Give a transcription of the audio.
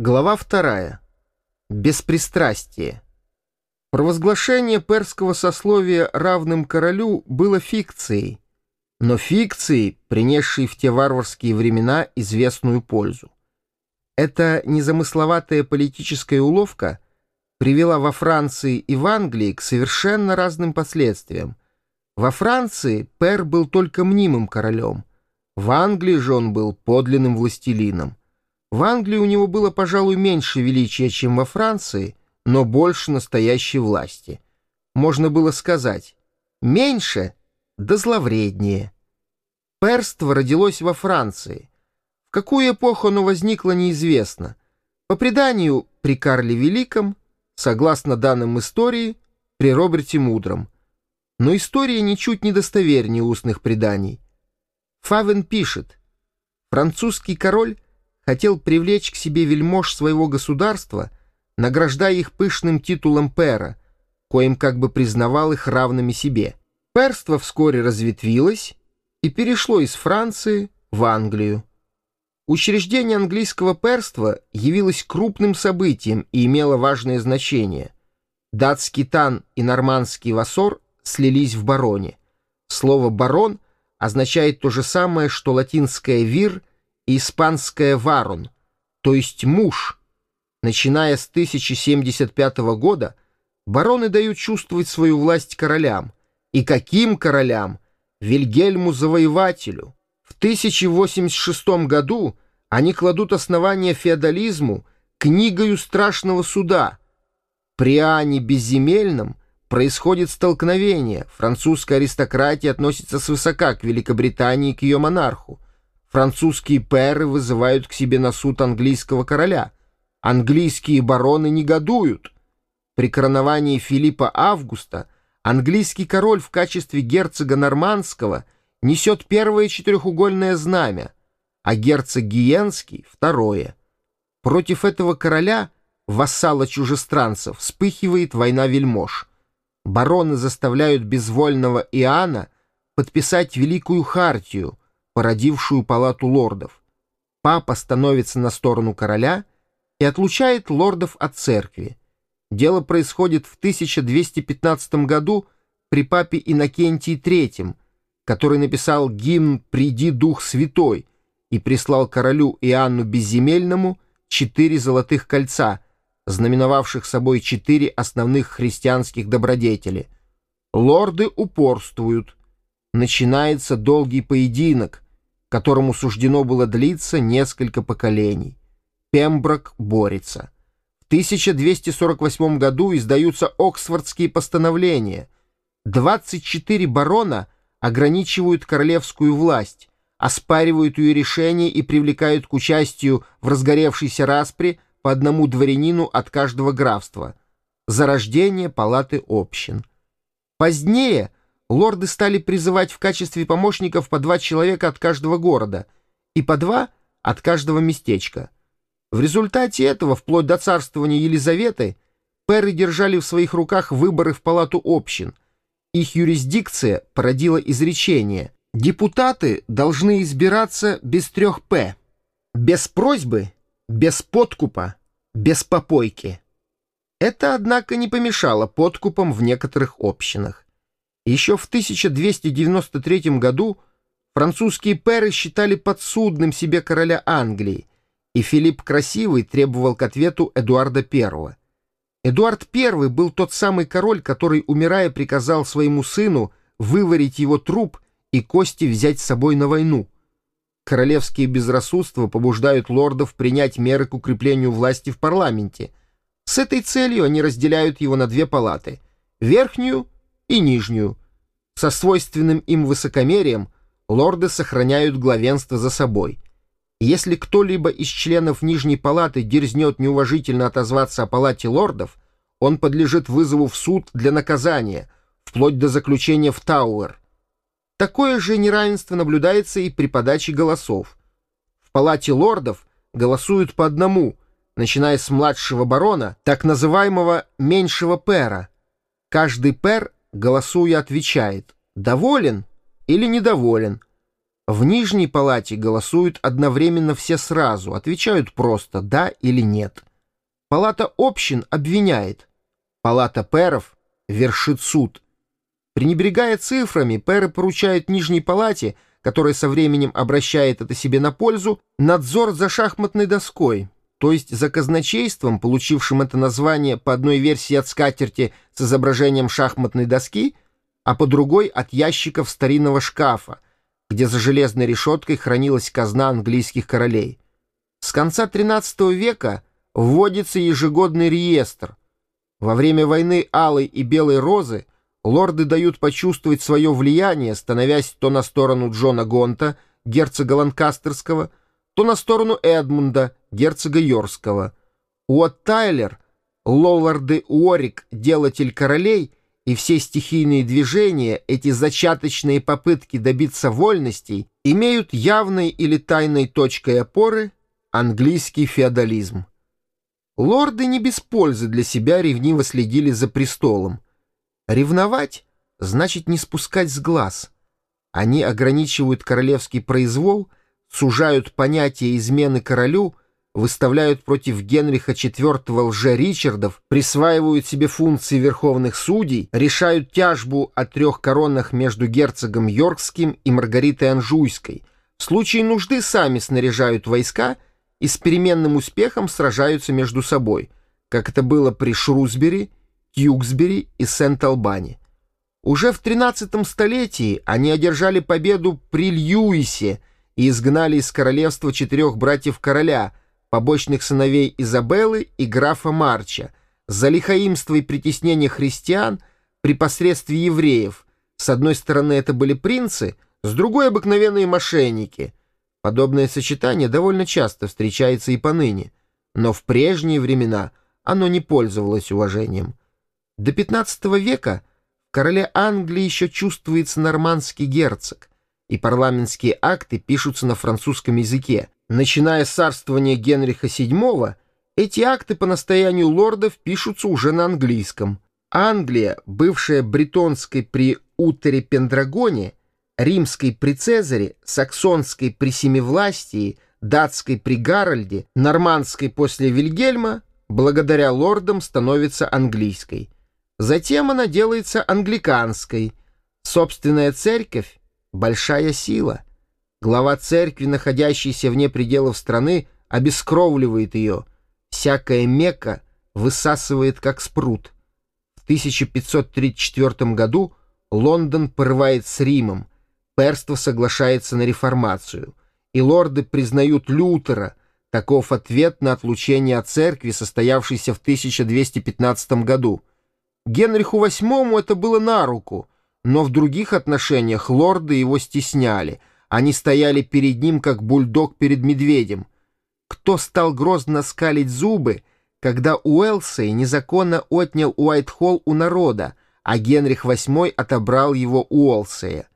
Глава вторая. Беспристрастие. Провозглашение перского сословия равным королю было фикцией, но фикцией, принесшей в те варварские времена известную пользу. Эта незамысловатая политическая уловка привела во Франции и в Англии к совершенно разным последствиям. Во Франции Пер был только мнимым королем, в Англии же он был подлинным властелином. В Англии у него было, пожалуй, меньше величия, чем во Франции, но больше настоящей власти. Можно было сказать, меньше, да зловреднее. Перство родилось во Франции. В какую эпоху оно возникло, неизвестно. По преданию, при Карле Великом, согласно данным истории, при Роберте Мудром. Но история ничуть не достовернее устных преданий. Фавен пишет, французский король хотел привлечь к себе вельмож своего государства, награждая их пышным титулом пера, коим как бы признавал их равными себе. Перство вскоре разветвилось и перешло из Франции в Англию. Учреждение английского перства явилось крупным событием и имело важное значение. Датский тан и нормандский вассор слились в бароне. Слово «барон» означает то же самое, что латинское «вир» испанское «варон», то есть «муж». Начиная с 1075 года бароны дают чувствовать свою власть королям. И каким королям? Вильгельму Завоевателю. В 1086 году они кладут основание феодализму книгою страшного суда. При Ане Безземельном происходит столкновение. Французская аристократия относится свысока к Великобритании и к ее монарху. Французские пэры вызывают к себе на суд английского короля. Английские бароны негодуют. При короновании Филиппа Августа английский король в качестве герцога нормандского несет первое четырехугольное знамя, а герцог Гиенский — второе. Против этого короля, вассала чужестранцев, вспыхивает война вельмож. Бароны заставляют безвольного Иоанна подписать Великую Хартию, породившую палату лордов. Папа становится на сторону короля и отлучает лордов от церкви. Дело происходит в 1215 году при папе Иннокентии III, который написал гимн «Приди, Дух Святой» и прислал королю Иоанну Безземельному четыре золотых кольца, знаменовавших собой четыре основных христианских добродетели. Лорды упорствуют. Начинается долгий поединок — которому суждено было длиться несколько поколений. Пемброк борется. В 1248 году издаются Оксфордские постановления. 24 барона ограничивают королевскую власть, оспаривают ее решения и привлекают к участию в разгоревшейся распре по одному дворянину от каждого графства. Зарождение палаты общин. Позднее – лорды стали призывать в качестве помощников по два человека от каждого города и по два от каждого местечка. В результате этого, вплоть до царствования Елизаветы, пэры держали в своих руках выборы в палату общин. Их юрисдикция породила изречение «Депутаты должны избираться без трех «п» — без просьбы, без подкупа, без попойки». Это, однако, не помешало подкупам в некоторых общинах. Еще в 1293 году французские пэры считали подсудным себе короля Англии, и Филипп Красивый требовал к ответу Эдуарда I. Эдуард I был тот самый король, который, умирая, приказал своему сыну выварить его труп и кости взять с собой на войну. Королевские безрассудства побуждают лордов принять меры к укреплению власти в парламенте. С этой целью они разделяют его на две палаты — верхнюю и нижнюю. Со свойственным им высокомерием лорды сохраняют главенство за собой. если кто-либо из членов Нижней Палаты дерзнет неуважительно отозваться о Палате лордов, он подлежит вызову в суд для наказания, вплоть до заключения в Тауэр. Такое же неравенство наблюдается и при подаче голосов. В Палате лордов голосуют по одному, начиная с младшего барона, так называемого меньшего пера. Каждый пер голосуя, отвечает «доволен» или «недоволен». В Нижней палате голосуют одновременно все сразу, отвечают просто «да» или «нет». Палата общин обвиняет. Палата пэров вершит суд. Пренебрегая цифрами, пэры поручают Нижней палате, которая со временем обращает это себе на пользу, надзор за шахматной доской, то есть за казначейством, получившим это название по одной версии от скатерти с изображением шахматной доски, а по другой от ящиков старинного шкафа, где за железной решеткой хранилась казна английских королей. С конца XIII века вводится ежегодный реестр. Во время войны Алой и Белой Розы лорды дают почувствовать свое влияние, становясь то на сторону Джона Гонта, герцога Ланкастерского, то на сторону Эдмунда, герцога Йорского. Уотт Тайлер, лолларды Уорик, делатель королей — и все стихийные движения, эти зачаточные попытки добиться вольностей, имеют явной или тайной точкой опоры английский феодализм. Лорды не без пользы для себя ревниво следили за престолом. Ревновать значит не спускать с глаз. Они ограничивают королевский произвол, сужают понятие измены королю — выставляют против Генриха IV лже-Ричардов, присваивают себе функции верховных судей, решают тяжбу о трех коронах между герцогом Йоркским и Маргаритой Анжуйской, в случае нужды сами снаряжают войска и с переменным успехом сражаются между собой, как это было при Шрусбери, Тьюксбери и Сент-Албани. Уже в XIII столетии они одержали победу при Льюисе и изгнали из королевства четырех братьев короля — побочных сыновей Изабеллы и графа Марча, за лихаимство и притеснение христиан при посредстве евреев. С одной стороны, это были принцы, с другой — обыкновенные мошенники. Подобное сочетание довольно часто встречается и поныне, но в прежние времена оно не пользовалось уважением. До XV века в короле Англии еще чувствуется нормандский герцог, и парламентские акты пишутся на французском языке — Начиная с царствования Генриха VII, эти акты по настоянию лордов пишутся уже на английском. Англия, бывшая бретонской при Утере Пендрагоне, римской при Цезаре, саксонской при Семивластии, датской при Гарольде, нормандской после Вильгельма, благодаря лордам становится английской. Затем она делается англиканской. Собственная церковь — большая сила — Глава церкви, находящейся вне пределов страны, обескровливает ее. Всякая мека высасывает, как спрут. В 1534 году Лондон порывает с Римом, перство соглашается на реформацию, и лорды признают Лютера, таков ответ на отлучение от церкви, состоявшийся в 1215 году. Генриху VIII это было на руку, но в других отношениях лорды его стесняли — они стояли перед ним, как бульдог перед медведем. Кто стал грозно скалить зубы, когда Уэлсей незаконно отнял Уайтхолл у народа, а Генрих VIII отобрал его у Уолсея?